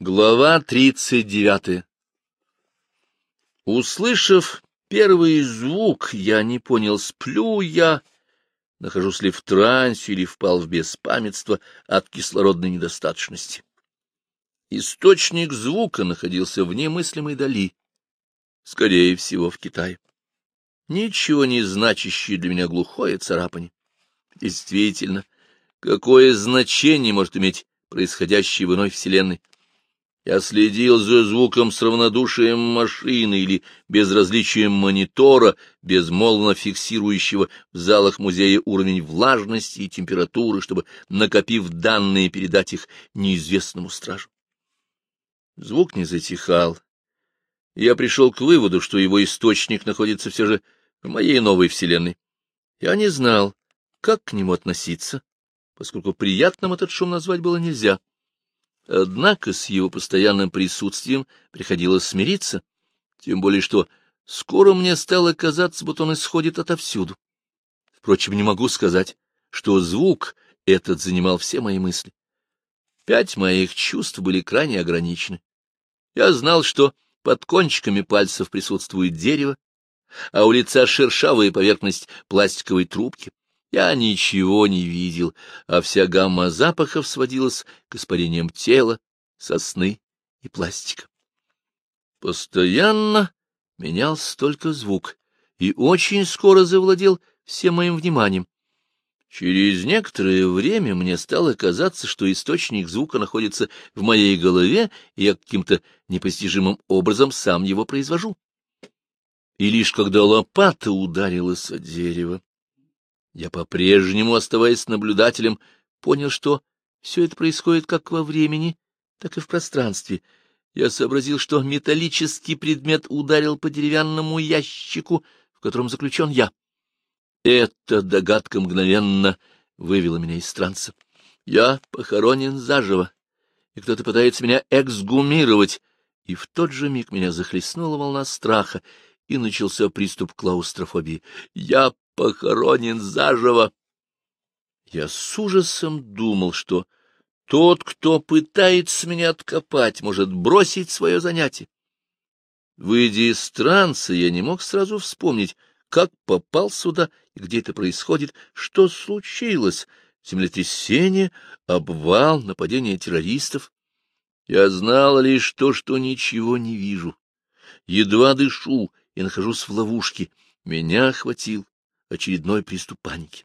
Глава тридцать девятая Услышав первый звук, я не понял, сплю я, нахожусь ли в трансе или впал в беспамятство от кислородной недостаточности. Источник звука находился в немыслимой дали, скорее всего, в Китае. Ничего не значащее для меня глухое царапание. Действительно, какое значение может иметь происходящее в иной вселенной? Я следил за звуком с равнодушием машины или безразличием монитора, безмолвно фиксирующего в залах музея уровень влажности и температуры, чтобы, накопив данные, передать их неизвестному стражу. Звук не затихал. Я пришел к выводу, что его источник находится все же в моей новой вселенной. Я не знал, как к нему относиться, поскольку приятным этот шум назвать было нельзя. Однако с его постоянным присутствием приходилось смириться, тем более что скоро мне стало казаться, будто он исходит отовсюду. Впрочем, не могу сказать, что звук этот занимал все мои мысли. Пять моих чувств были крайне ограничены. Я знал, что под кончиками пальцев присутствует дерево, а у лица шершавая поверхность пластиковой трубки. Я ничего не видел, а вся гамма запахов сводилась к испарениям тела, сосны и пластика. Постоянно менялся только звук, и очень скоро завладел всем моим вниманием. Через некоторое время мне стало казаться, что источник звука находится в моей голове, и я каким-то непостижимым образом сам его произвожу. И лишь когда лопата ударилась о дерево, я по-прежнему, оставаясь наблюдателем, понял, что все это происходит как во времени, так и в пространстве. Я сообразил, что металлический предмет ударил по деревянному ящику, в котором заключен я. Эта догадка мгновенно вывела меня из транса. Я похоронен заживо, и кто-то пытается меня эксгумировать. И в тот же миг меня захлестнула волна страха, и начался приступ клаустрофобии. Я похоронен заживо. Я с ужасом думал, что тот, кто пытается меня откопать, может бросить свое занятие. Выйдя из транса, я не мог сразу вспомнить, как попал сюда и где это происходит, что случилось, землетрясение, обвал, нападение террористов. Я знал лишь то, что ничего не вижу. Едва дышу и нахожусь в ловушке. Меня охватил очередной приступ паники.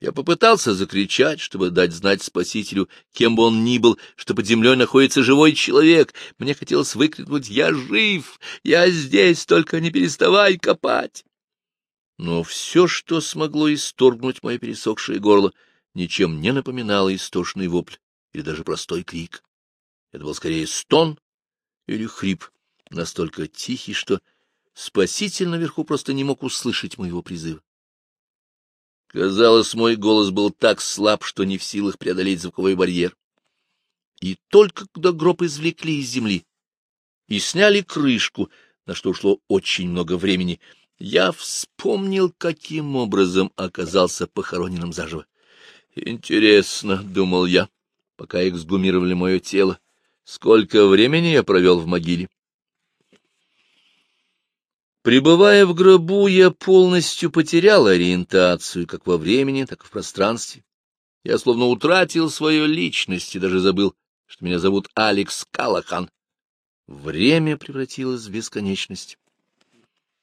Я попытался закричать, чтобы дать знать спасителю, кем бы он ни был, что под землей находится живой человек. Мне хотелось выкрикнуть «Я жив! Я здесь! Только не переставай копать!» Но все, что смогло исторгнуть мое пересохшее горло, ничем не напоминало истошный вопль или даже простой крик. Это был скорее стон или хрип, настолько тихий, что Спаситель наверху просто не мог услышать моего призыва. Казалось, мой голос был так слаб, что не в силах преодолеть звуковой барьер. И только когда гроб извлекли из земли и сняли крышку, на что ушло очень много времени, я вспомнил, каким образом оказался похороненным заживо. Интересно, — думал я, пока эксгумировали мое тело, — сколько времени я провел в могиле. Пребывая в гробу, я полностью потерял ориентацию как во времени, так и в пространстве. Я словно утратил свою личность и даже забыл, что меня зовут Алекс Калахан. Время превратилось в бесконечность.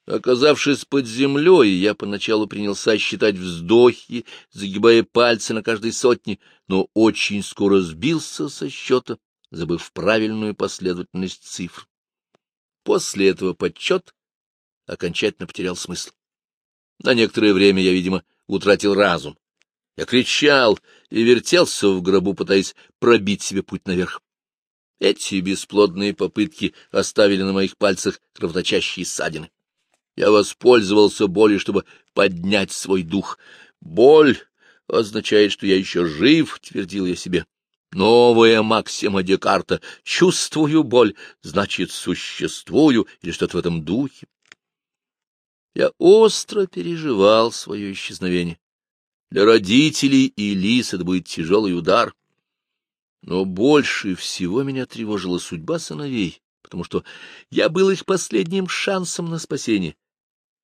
Оказавшись под землей, я поначалу принялся считать вздохи, загибая пальцы на каждой сотне, но очень скоро сбился со счета, забыв правильную последовательность цифр. После этого подсчет окончательно потерял смысл. На некоторое время я, видимо, утратил разум. Я кричал и вертелся в гробу, пытаясь пробить себе путь наверх. Эти бесплодные попытки оставили на моих пальцах кровоточащие ссадины. Я воспользовался болью, чтобы поднять свой дух. Боль означает, что я еще жив, — твердил я себе. Новая максима Декарта. Чувствую боль, значит, существую, или что-то в этом духе. Я остро переживал свое исчезновение. Для родителей и Лис это будет тяжелый удар. Но больше всего меня тревожила судьба сыновей, потому что я был их последним шансом на спасение.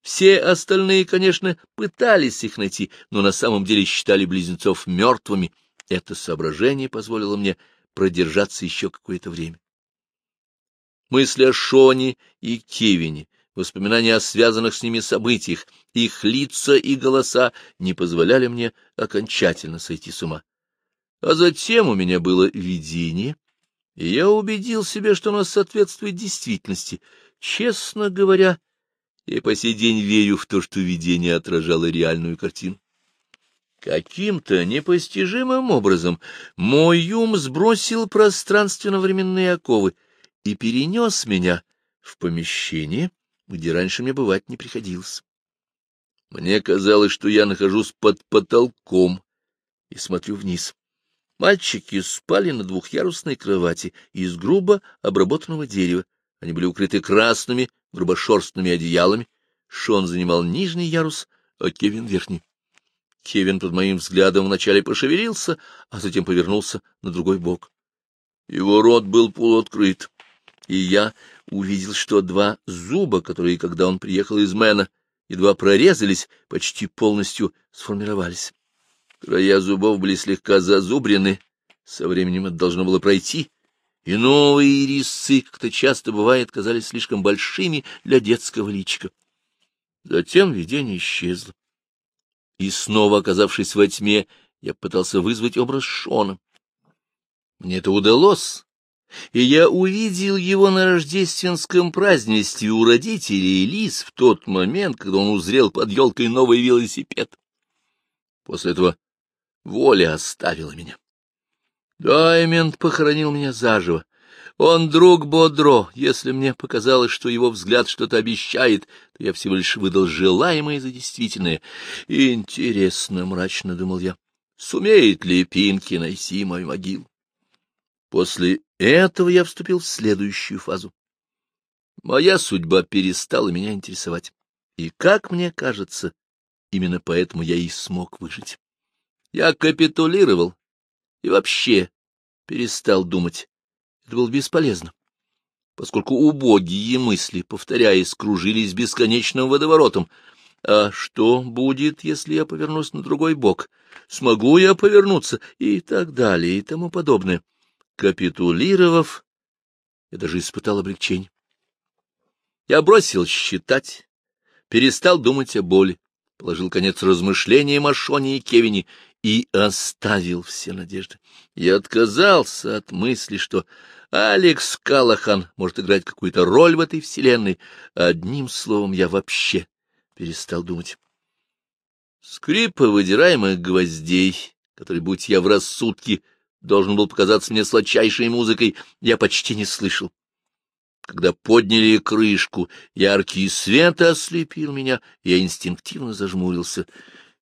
Все остальные, конечно, пытались их найти, но на самом деле считали близнецов мертвыми. Это соображение позволило мне продержаться еще какое-то время. Мысли о Шоне и Кевине, воспоминания о связанных с ними событиях, их лица и голоса не позволяли мне окончательно сойти с ума. А затем у меня было видение, и я убедил себя, что оно соответствует действительности. Честно говоря, я по сей день верю в то, что видение отражало реальную картину. Каким-то непостижимым образом мой ум сбросил пространственно-временные оковы и перенес меня в помещение, где раньше мне бывать не приходилось. Мне казалось, что я нахожусь под потолком и смотрю вниз. Мальчики спали на двухъярусной кровати из грубо обработанного дерева. Они были укрыты красными, грубошерстными одеялами. Шон занимал нижний ярус, а Кевин — верхний. Кевин под моим взглядом вначале пошевелился, а затем повернулся на другой бок. Его рот был полуоткрыт, и я увидел, что два зуба, которые, когда он приехал из Мэна, едва прорезались, почти полностью сформировались. Края зубов были слегка зазубрены, со временем это должно было пройти, и новые резцы, как то часто бывает, казались слишком большими для детского личика. Затем видение исчезло. И снова, оказавшись во тьме, я пытался вызвать образ Шона. Мне это удалось, и я увидел его на рождественском празднестве у родителей Лиз в тот момент, когда он узрел под елкой новый велосипед. После этого Воля оставила меня. Даймонд похоронил меня заживо. Он друг Бодро. Если мне показалось, что его взгляд что-то обещает, то я всего лишь выдал желаемое за действительное. Интересно, — мрачно думал я, — сумеет ли Пинки найти мою могилу? После этого я вступил в следующую фазу. Моя судьба перестала меня интересовать. И, как мне кажется, именно поэтому я и смог выжить. Я капитулировал и вообще перестал думать. Это было бесполезно, поскольку убогие мысли, повторяясь, кружились бесконечным водоворотом. А что будет, если я повернусь на другой бок? Смогу я повернуться? И так далее, и тому подобное. Капитулировав, я даже испытал облегчение. Я бросил считать, перестал думать о боли, положил конец размышлениям о Шоне и Кевине и оставил все надежды. Я отказался от мысли, что Алекс Калахан может играть какую-то роль в этой вселенной. Одним словом, я вообще перестал думать. Скрипа выдираемых гвоздей, который, будь я в рассудке, должен был показаться мне сладчайшей музыкой, я почти не слышал. Когда подняли крышку, яркий свет ослепил меня, я инстинктивно зажмурился —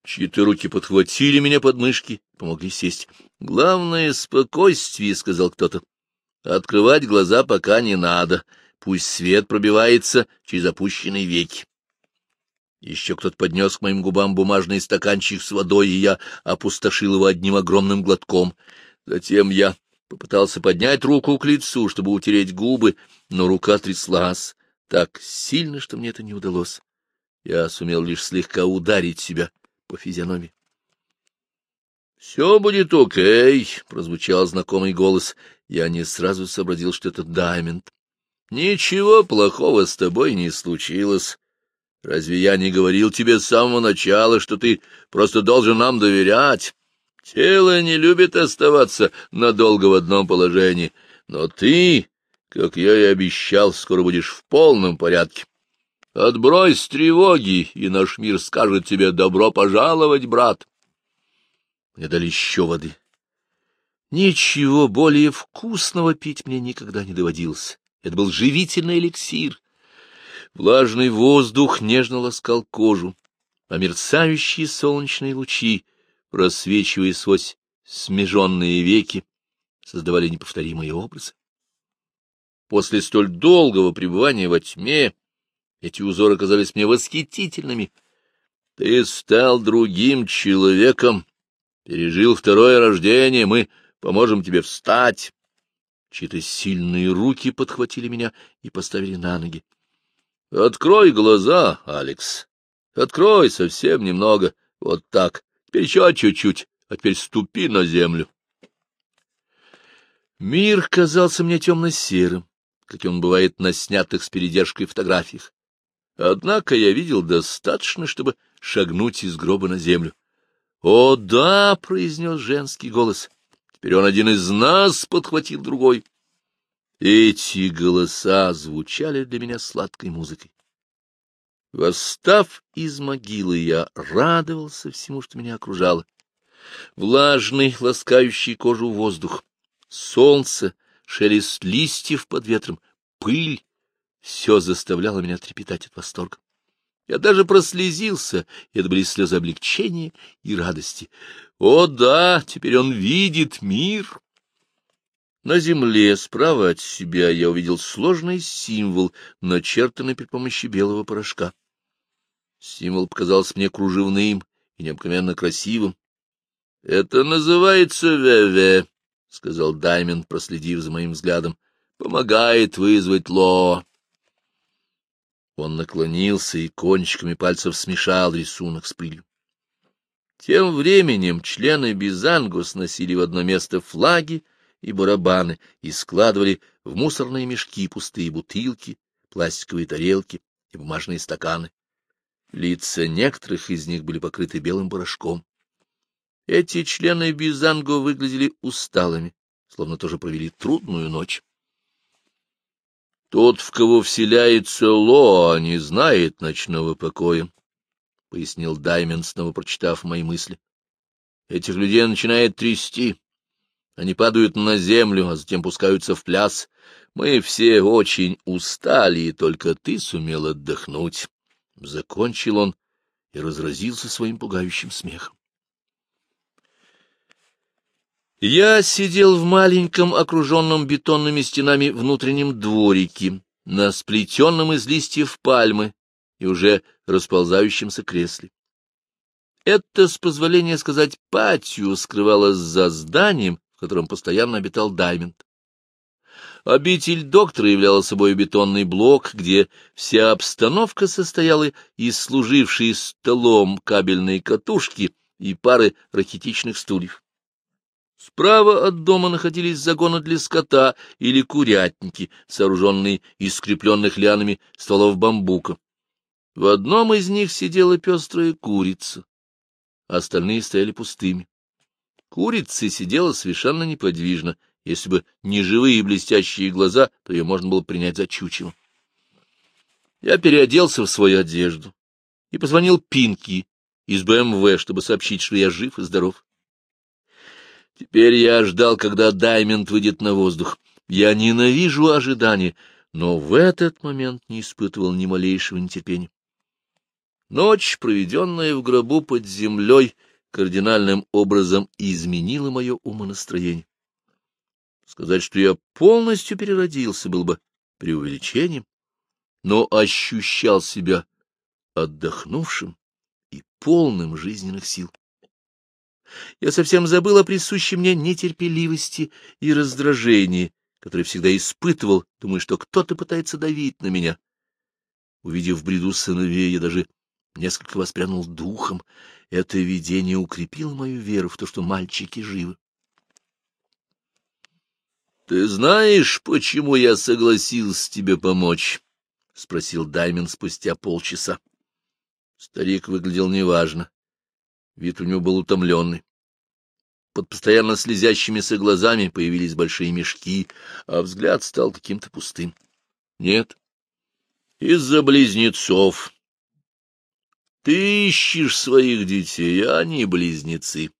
Чьи-то руки подхватили меня под мышки, помогли сесть. — Главное — спокойствие, — сказал кто-то. — Открывать глаза пока не надо, пусть свет пробивается через опущенные веки. Еще кто-то поднес к моим губам бумажный стаканчик с водой, и я опустошил его одним огромным глотком. Затем я попытался поднять руку к лицу, чтобы утереть губы, но рука тряслась так сильно, что мне это не удалось. Я сумел лишь слегка ударить себя по физиономии. — Все будет окей, — прозвучал знакомый голос. Я не сразу сообразил, что это Даймонд. — Ничего плохого с тобой не случилось. Разве я не говорил тебе с самого начала, что ты просто должен нам доверять? Тело не любит оставаться надолго в одном положении, но ты, как я и обещал, скоро будешь в полном порядке. Отбрось тревоги, и наш мир скажет тебе «добро пожаловать, брат». Мне дали еще воды. Ничего более вкусного пить мне никогда не доводилось. Это был живительный эликсир. Влажный воздух нежно ласкал кожу, а мерцающие солнечные лучи, просвечивая сквозь смеженные веки, создавали неповторимые образы. После столь долгого пребывания во тьме эти узоры казались мне восхитительными. Ты стал другим человеком, пережил второе рождение, мы Поможем тебе встать. Чьи-то сильные руки подхватили меня и поставили на ноги. — Открой глаза, Алекс. Открой совсем немного. Вот так. Теперь еще чуть-чуть. А теперь ступи на землю. Мир казался мне темно-серым, каким он бывает на снятых с передержкой фотографиях. Однако я видел достаточно, чтобы шагнуть из гроба на землю. — О, да! — произнес женский голос. — Теперь он один из нас, — подхватил другой. Эти голоса звучали для меня сладкой музыкой. Восстав из могилы, я радовался всему, что меня окружало. Влажный, ласкающий кожу воздух, солнце, шелест листьев под ветром, пыль — все заставляло меня трепетать от восторга. Я даже прослезился, и это были слезы облегчения и радости. О да, теперь он видит мир! На земле, справа от себя, я увидел сложный символ, начертанный при помощи белого порошка. Символ показался мне кружевным и необыкновенно красивым. — Это называется ВВ, — сказал Даймонд, проследив за моим взглядом. — Помогает вызвать Ло. Он наклонился и кончиками пальцев смешал рисунок с пылью. Тем временем члены Бизанго сносили в одно место флаги и барабаны и складывали в мусорные мешки пустые бутылки, пластиковые тарелки и бумажные стаканы. Лица некоторых из них были покрыты белым порошком. Эти члены Бизанго выглядели усталыми, словно тоже провели трудную ночь. Тот, в кого вселяется Лоа, не знает ночного покоя, — пояснил Даймен, снова прочитав мои мысли. Этих людей начинает трясти. Они падают на землю, а затем пускаются в пляс. Мы все очень устали, и только ты сумел отдохнуть. Закончил он и разразился своим пугающим смехом. Я сидел в маленьком, окруженном бетонными стенами внутреннем дворике, на сплетенном из листьев пальмы и уже расползающемся кресле. Это, с позволения сказать, патио скрывалось за зданием, в котором постоянно обитал Даймонд. Обитель доктора являла собой бетонный блок, где вся обстановка состояла из служившей столом кабельной катушки и пары рахитичных стульев. Справа от дома находились загоны для скота или курятники, сооруженные из скрепленных лианами стволов бамбука. В одном из них сидела пестрая курица, а остальные стояли пустыми. Курица сидела совершенно неподвижно, если бы не живые блестящие глаза, то ее можно было принять за чучело. Я переоделся в свою одежду и позвонил Пинки из БМВ, чтобы сообщить, что я жив и здоров. Теперь я ждал, когда Даймонд выйдет на воздух. Я ненавижу ожидания, но в этот момент не испытывал ни малейшего нетерпения. Ночь, проведенная в гробу под землей, кардинальным образом изменила мое умонастроение. Сказать, что я полностью переродился, было бы преувеличением, но ощущал себя отдохнувшим и полным жизненных сил. Я совсем забыл о присущей мне нетерпеливости и раздражении, которое всегда испытывал, думая, что кто-то пытается давить на меня. Увидев в бреду сыновей, я даже несколько воспрянул духом. Это видение укрепило мою веру в то, что мальчики живы. — Ты знаешь, почему я согласился тебе помочь? — спросил Даймон спустя полчаса. Старик выглядел неважно. Вид у него был утомленный. Под постоянно слезящимися глазами появились большие мешки, а взгляд стал каким-то пустым. Нет, из-за близнецов. Ты ищешь своих детей, а они близнецы.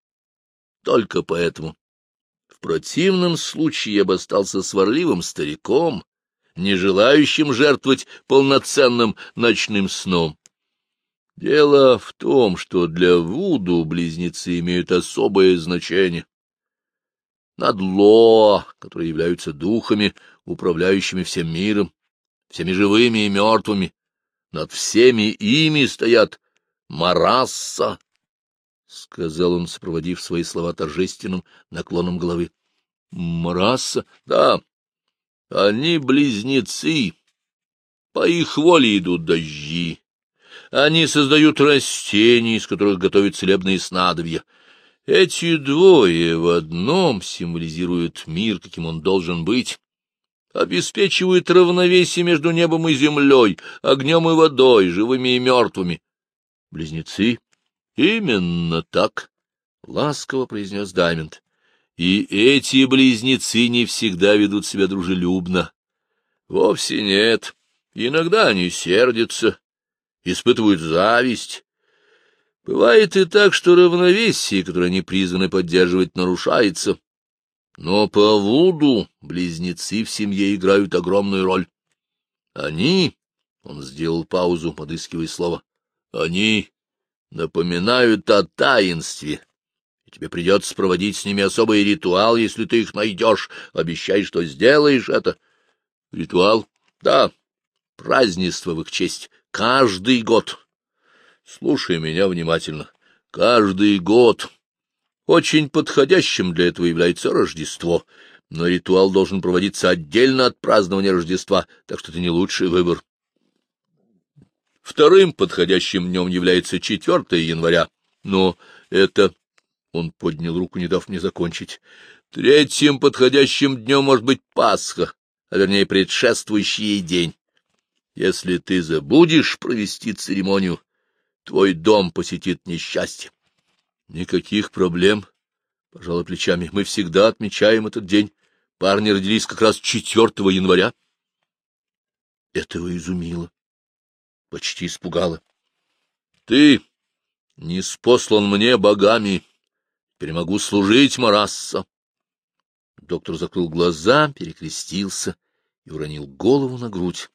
Только поэтому. Противном случае я бы остался сварливым стариком, не желающим жертвовать полноценным ночным сном. Дело в том, что для Вуду близнецы имеют особое значение. Над Ло, которые являются духами, управляющими всем миром, всеми живыми и мертвыми, над всеми ими стоят Марасса, — сказал он, сопроводив свои слова торжественным наклоном головы. Мараса? Да. Они близнецы. По их воле идут дожди. Они создают растения, из которых готовят целебные снадобья. Эти двое в одном символизируют мир, каким он должен быть, обеспечивают равновесие между небом и землей, огнем и водой, живыми и мертвыми. Близнецы? Именно так, — ласково произнес Даймонд. И эти близнецы не всегда ведут себя дружелюбно. Вовсе нет. Иногда они сердятся, испытывают зависть. Бывает и так, что равновесие, которое они призваны поддерживать, нарушается. Но по Вуду близнецы в семье играют огромную роль. Они, — он сделал паузу, подыскивая слово, — они напоминают о таинстве. Тебе придется проводить с ними особый ритуал, если ты их найдешь. Обещай, что сделаешь это. Ритуал? Да. Празднество в их честь. Каждый год. Слушай меня внимательно. Каждый год. Очень подходящим для этого является Рождество, но ритуал должен проводиться отдельно от празднования Рождества, так что это не лучший выбор. Вторым подходящим днем является 4 января, но это... Он поднял руку, не дав мне закончить. Третьим подходящим днем может быть Пасха, а вернее предшествующий день. Если ты забудешь провести церемонию, твой дом посетит несчастье. Никаких проблем, — пожалуй плечами. Мы всегда отмечаем этот день. Парни родились как раз 4 января. Этого изумило, почти испугало. Ты не спослан мне богами, теперь могу служить Марасса. Доктор закрыл глаза, перекрестился и уронил голову на грудь.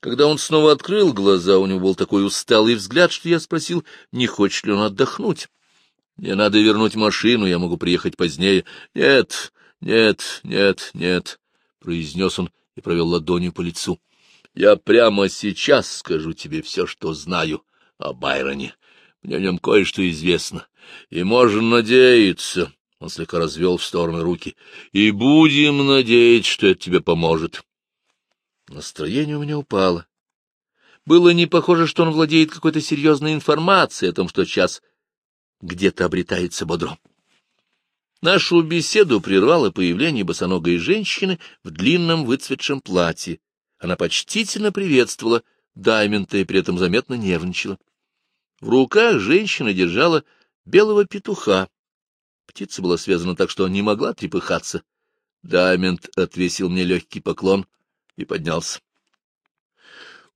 Когда он снова открыл глаза, у него был такой усталый взгляд, что я спросил, не хочет ли он отдохнуть. Мне надо вернуть машину, я могу приехать позднее. Нет, нет, нет, нет, — произнес он и провел ладонью по лицу. Я прямо сейчас скажу тебе все, что знаю о Байроне. Мне о нем кое-что известно. И можно надеяться, — он слегка развел в стороны руки, — и будем надеяться, что это тебе поможет. Настроение у меня упало. Было не похоже, что он владеет какой-то серьезной информацией о том, что сейчас где-то обретается бодро. Нашу беседу прервало появление босоногой женщины в длинном выцветшем платье. Она почтительно приветствовала Даймента и при этом заметно нервничала. В руках женщина держала белого петуха. Птица была связана так, что не могла трепыхаться. Даймент отвесил мне легкий поклон и поднялся.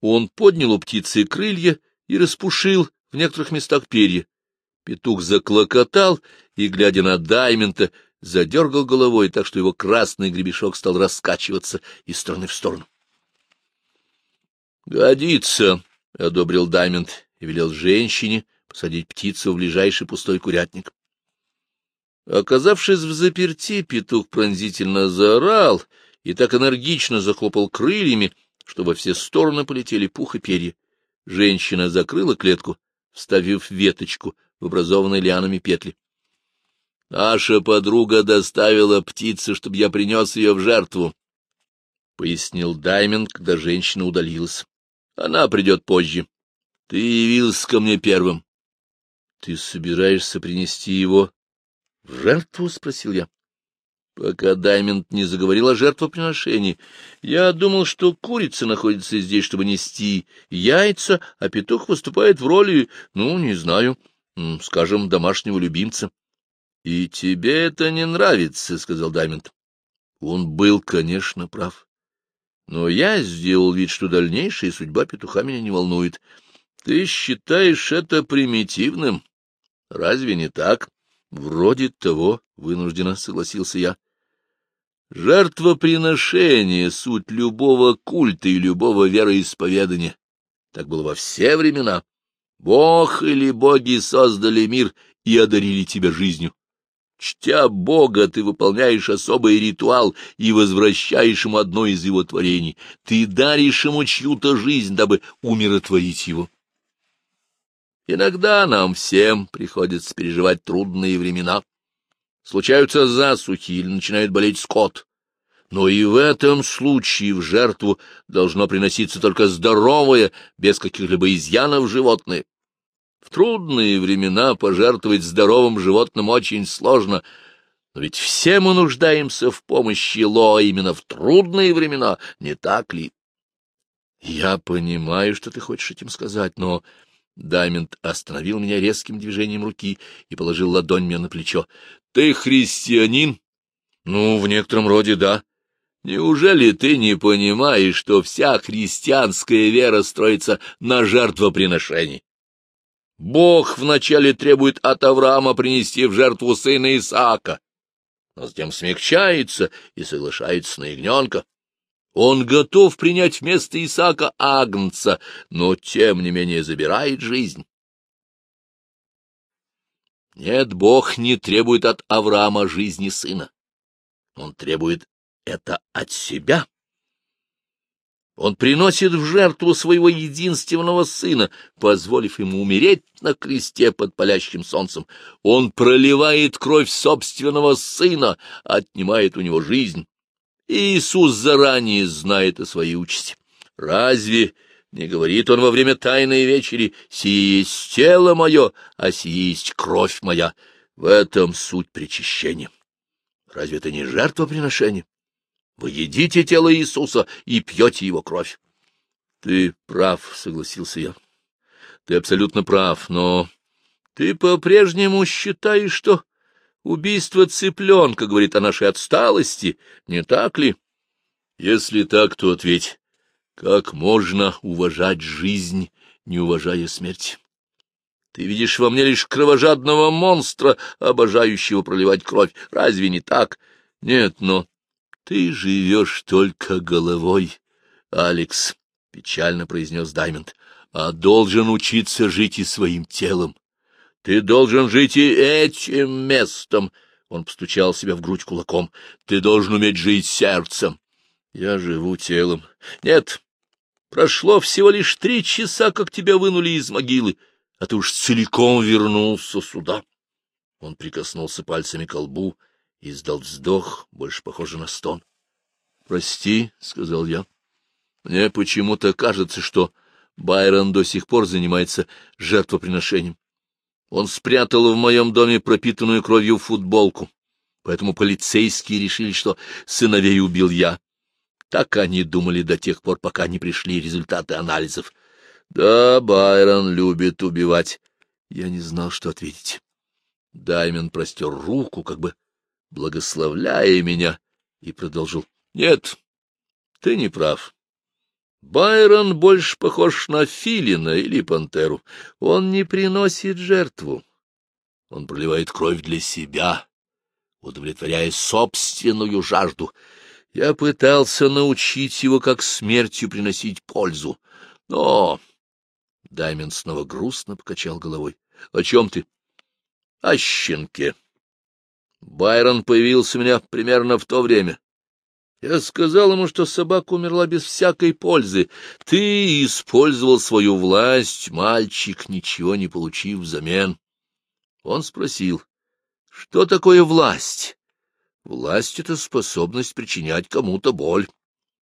Он поднял у птицы крылья и распушил в некоторых местах перья. Петух заклокотал и, глядя на Даймента, задергал головой так, что его красный гребешок стал раскачиваться из стороны в сторону. — Годится, — одобрил Даймент и велел женщине посадить птицу в ближайший пустой курятник. Оказавшись в заперти, петух пронзительно заорал и так энергично захлопал крыльями, что во все стороны полетели пух и перья. Женщина закрыла клетку, вставив веточку в образованной лианами петли. — Наша подруга доставила птицу, чтобы я принес ее в жертву, — пояснил Даймонд, когда женщина удалилась. — Она придет позже. Ты явился ко мне первым. — Ты собираешься принести его в жертву? — спросил я. Пока Даймонд не заговорил о жертвоприношении, я думал, что курица находится здесь, чтобы нести яйца, а петух выступает в роли, ну, не знаю, скажем, домашнего любимца. — И тебе это не нравится, — сказал Даймонд. Он был, конечно, прав. Но я сделал вид, что дальнейшая судьба петуха меня не волнует. Ты считаешь это примитивным? Разве не так? Вроде того, — вынужденно согласился я. Жертвоприношение — суть любого культа и любого вероисповедания. Так было во все времена. Бог или боги создали мир и одарили тебя жизнью. Чтя Бога, ты выполняешь особый ритуал и возвращаешь ему одно из его творений. Ты даришь ему чью-то жизнь, дабы умиротворить его. Иногда нам всем приходится переживать трудные времена. случаются засухи или начинает болеть скот. Но и в этом случае в жертву должно приноситься только здоровое, без каких-либо изъянов животное. В трудные времена пожертвовать здоровым животным очень сложно, но ведь все мы нуждаемся в помощи Лоа именно в трудные времена, не так ли? Я понимаю, что ты хочешь этим сказать, но... Даймонд остановил меня резким движением руки и положил ладонь мне на плечо. — Ты христианин? — Ну, в некотором роде, да. Неужели ты не понимаешь, что вся христианская вера строится на жертвоприношении? Бог вначале требует от Авраама принести в жертву сына Исаака, но затем смягчается и соглашается на ягненка. Он готов принять вместо Исаака Агнца, но тем не менее забирает жизнь. Нет, Бог не требует от Авраама жизни сына. Он требует это от себя. Он приносит в жертву своего единственного сына, позволив ему умереть на кресте под палящим солнцем. Он проливает кровь собственного сына, отнимает у него жизнь. Иисус заранее знает о своей участи. Разве не говорит он во время тайной вечери, «Сие есть тело мое, а сие есть кровь моя»? В этом суть причащения. Разве это не жертвоприношение? Вы едите тело Иисуса и пьете его кровь. — Ты прав, — согласился я. — Ты абсолютно прав, но ты по-прежнему считаешь, что убийство цыпленка говорит о нашей отсталости, не так ли? Если так, то ответь, как можно уважать жизнь, не уважая смерть? Ты видишь во мне лишь кровожадного монстра, обожающего проливать кровь. Разве не так? Нет, но ты живешь только головой, Алекс, — печально произнес Даймонд, — а должен учиться жить и своим телом. Ты должен жить и этим местом. Он постучал себя в грудь кулаком. Ты должен уметь жить сердцем. Я живу телом. Нет, прошло всего лишь три часа, как тебя вынули из могилы, а ты уж целиком вернулся сюда. Он прикоснулся пальцами к лбу и издал вздох, больше похожий на стон. — Прости, — сказал я. — Мне почему-то кажется, что Байрон до сих пор занимается жертвоприношением. Он спрятал в моем доме пропитанную кровью футболку, поэтому полицейские решили, что сыновей убил я. Так они думали до тех пор, пока не пришли результаты анализов. Да, Байрон любит убивать. Я не знал, что ответить. Даймен простер руку, как бы благословляя меня, и продолжил. — Нет, ты не прав. Байрон больше похож на филина или пантеру. Он не приносит жертву. Он проливает кровь для себя, удовлетворяя собственную жажду. Я пытался научить его, как смертью приносить пользу. Но... Даймен снова грустно покачал головой. — О чем ты? — О щенке. Байрон появился у меня примерно в то время. Я сказал ему, что собака умерла без всякой пользы. Ты использовал свою власть, мальчик, ничего не получив взамен. Он спросил, что такое власть? Власть — это способность причинять кому-то боль.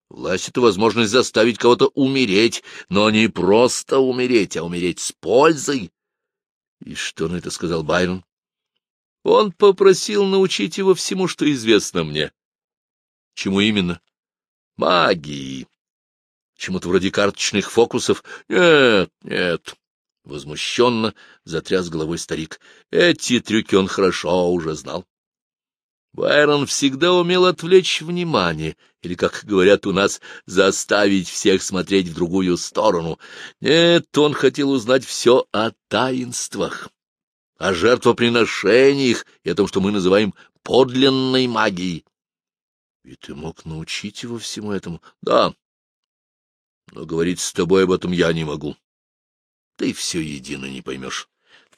Власть — это возможность заставить кого-то умереть, но не просто умереть, а умереть с пользой. И что на это сказал Байрон? Он попросил научить его всему, что известно мне. Чему именно? Магии. Чему-то вроде карточных фокусов? Нет, нет. Возмущенно затряс головой старик. Эти трюки он хорошо уже знал. Байрон всегда умел отвлечь внимание, или, как говорят у нас, заставить всех смотреть в другую сторону. Нет, он хотел узнать все о таинствах, о жертвоприношениях и о том, что мы называем подлинной магией. И ты мог научить его всему этому? Да. Но говорить с тобой об этом я не могу. Ты все едино не поймешь.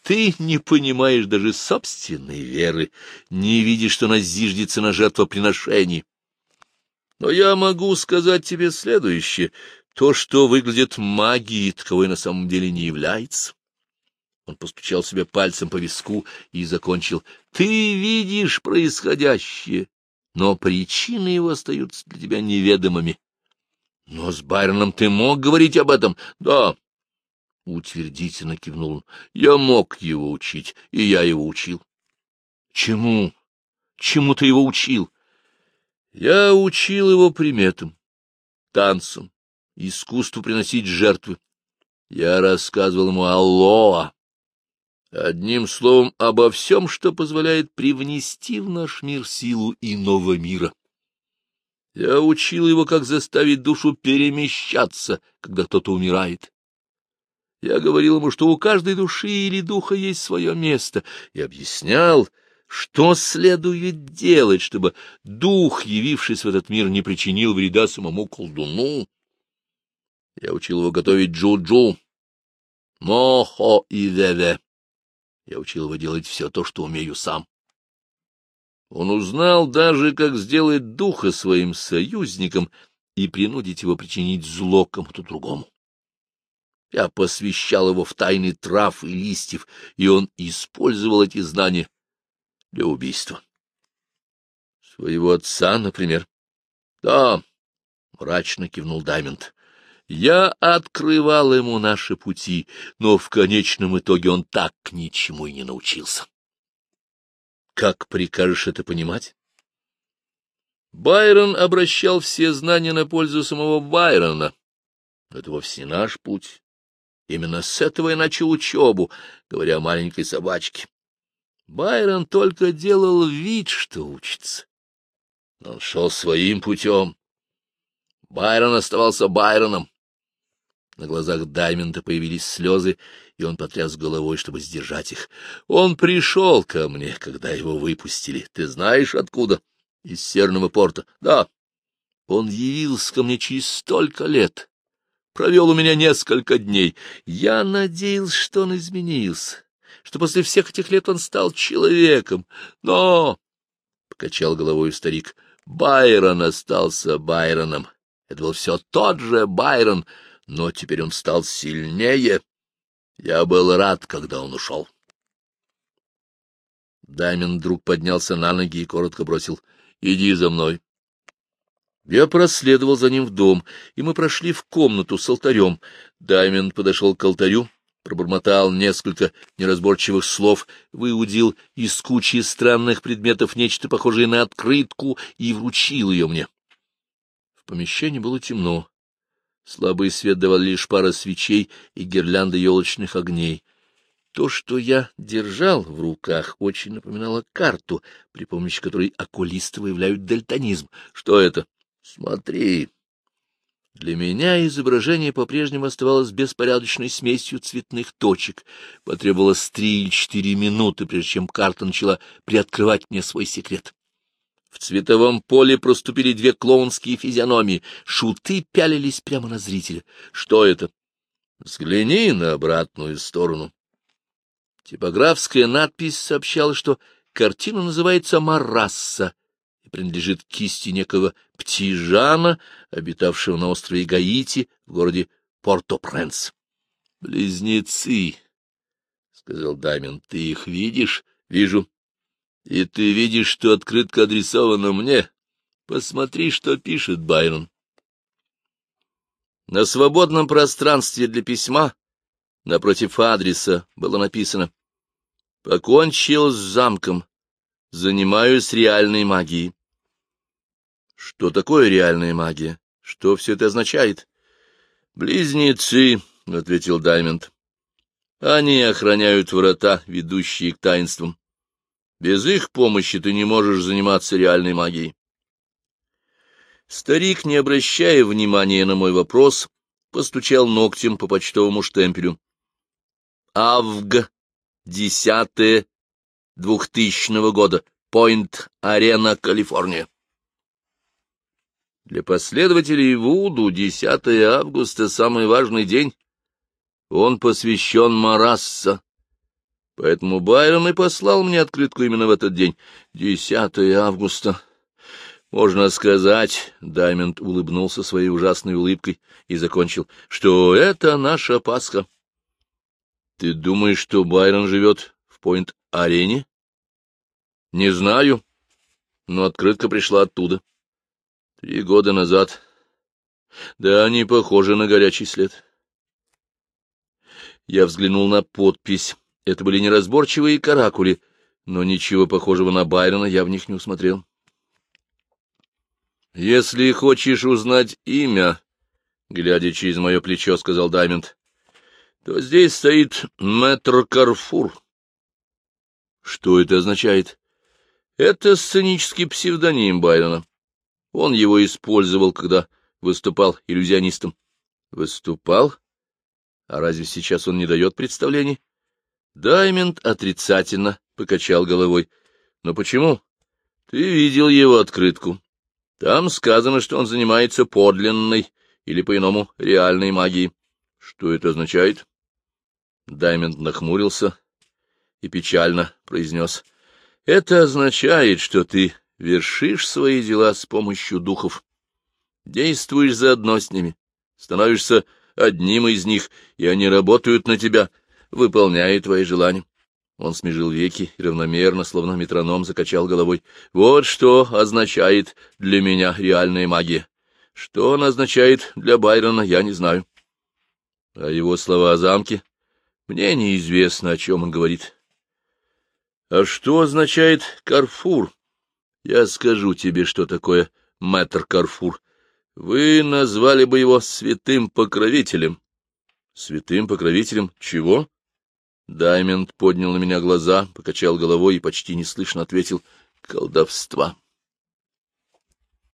Ты не понимаешь даже собственной веры, не видишь, что она зиждется на жертвоприношении. Но я могу сказать тебе следующее. То, что выглядит магией, таковой на самом деле не является. Он постучал себе пальцем по виску и закончил. — Ты видишь происходящее, но причины его остаются для тебя неведомыми. — Но с Байроном ты мог говорить об этом? — Да. Утвердительно кивнул он. — Я мог его учить, и я его учил. — Чему? Чему ты его учил? — Я учил его приметам, танцам, искусству приносить жертвы. Я рассказывал ему о Лоа, Одним словом, обо всем, что позволяет привнести в наш мир силу иного мира. Я учил его, как заставить душу перемещаться, когда кто-то умирает. Я говорил ему, что у каждой души или духа есть свое место, и объяснял, что следует делать, чтобы дух, явившись в этот мир, не причинил вреда самому колдуну. Я учил его готовить джуджу, мохо и веве. Я учил его делать все то, что умею сам. Он узнал даже, как сделать духа своим союзником и принудить его причинить зло кому-то другому. Я посвящал его в тайны трав и листьев, и он использовал эти знания для убийства. Своего отца, например. — Да, — мрачно кивнул Даймонд. Я открывал ему наши пути, но в конечном итоге он так ничему и не научился. Как прикажешь это понимать? Байрон обращал все знания на пользу самого Байрона. Это вовсе наш путь. Именно с этого я начал учебу, говоря о маленькой собачке. Байрон только делал вид, что учится. Он шел своим путем. Байрон оставался Байроном. На глазах Даймента появились слезы, и он потряс головой, чтобы сдержать их. Он пришел ко мне, когда его выпустили. Ты знаешь, откуда? Из Северного порта. Да. Он явился ко мне через столько лет. Провел у меня несколько дней. Я надеялся, что он изменился, что после всех этих лет он стал человеком. Но, — покачал головой старик, — Байрон остался Байроном. Это был все тот же Байрон, — но теперь он стал сильнее. Я был рад, когда он ушел. Даймин вдруг поднялся на ноги и коротко бросил «Иди за мной». Я проследовал за ним в дом, и мы прошли в комнату с алтарем. Даймин подошел к алтарю, пробормотал несколько неразборчивых слов, выудил из кучи странных предметов нечто похожее на открытку и вручил ее мне. В помещении было темно. Слабый свет давал лишь пара свечей и гирлянды елочных огней. То, что я держал в руках, очень напоминало карту, при помощи которой окулисты выявляют дальтонизм. Что это? Смотри. Для меня изображение по-прежнему оставалось беспорядочной смесью цветных точек. Потребовалось три или четыре минуты, прежде чем карта начала приоткрывать мне свой секрет. В цветовом поле проступили две клоунские физиономии. Шуты пялились прямо на зрителя. Что это? Взгляни на обратную сторону. Типографская надпись сообщала, что картина называется «Марасса» и принадлежит кисти некого Птижана, обитавшего на острове Гаити в городе Порто-Пренс. — Близнецы, — сказал Дамин, — ты их видишь? — Вижу. И ты видишь, что открытка адресована мне. Посмотри, что пишет Байрон. На свободном пространстве для письма напротив адреса было написано «Покончил с замком, занимаюсь реальной магией». Что такое реальная магия? Что все это означает? «Близнецы», — ответил Даймонд. «Они охраняют врата, ведущие к таинствам. Без их помощи ты не можешь заниматься реальной магией. Старик, не обращая внимания на мой вопрос, постучал ногтем по почтовому штемпелю. Авг, десятое двухтысячного года, Пойнт-Арена, Калифорния. Для последователей Вуду 10 августа — самый важный день. Он посвящен Марасса, Поэтому Байрон и послал мне открытку именно в этот день, 10 августа. Можно сказать, Даймонд улыбнулся своей ужасной улыбкой и закончил, что это наша Пасха. Ты думаешь, что Байрон живет в Пойнт-Арене? Не знаю, но открытка пришла оттуда. Три года назад. Да, они похожи на горячий след. Я взглянул на подпись. Это были неразборчивые каракули, но ничего похожего на Байрона я в них не усмотрел. — Если хочешь узнать имя, — глядя через мое плечо, сказал Даймонд, — то здесь стоит мэтр Карфур. — Что это означает? — Это сценический псевдоним Байрона. Он его использовал, когда выступал иллюзионистом. — Выступал? А разве сейчас он не дает представлений? Даймонд отрицательно покачал головой. — Но почему? Ты видел его открытку. Там сказано, что он занимается подлинной или, по-иному, реальной магией. Что это означает? Даймонд нахмурился и печально произнес. — Это означает, что ты вершишь свои дела с помощью духов, действуешь заодно с ними, становишься одним из них, и они работают на тебя, выполняя твои желания. Он смежил веки и равномерно, словно метроном, закачал головой. Вот что означает для меня реальная магия. Что она означает для Байрона, я не знаю. А его слова о замке? Мне неизвестно, о чем он говорит. А что означает Карфур? Я скажу тебе, что такое мэтр Карфур. Вы назвали бы его святым покровителем. Святым покровителем чего? Даймонд поднял на меня глаза, покачал головой и почти неслышно ответил «колдовства».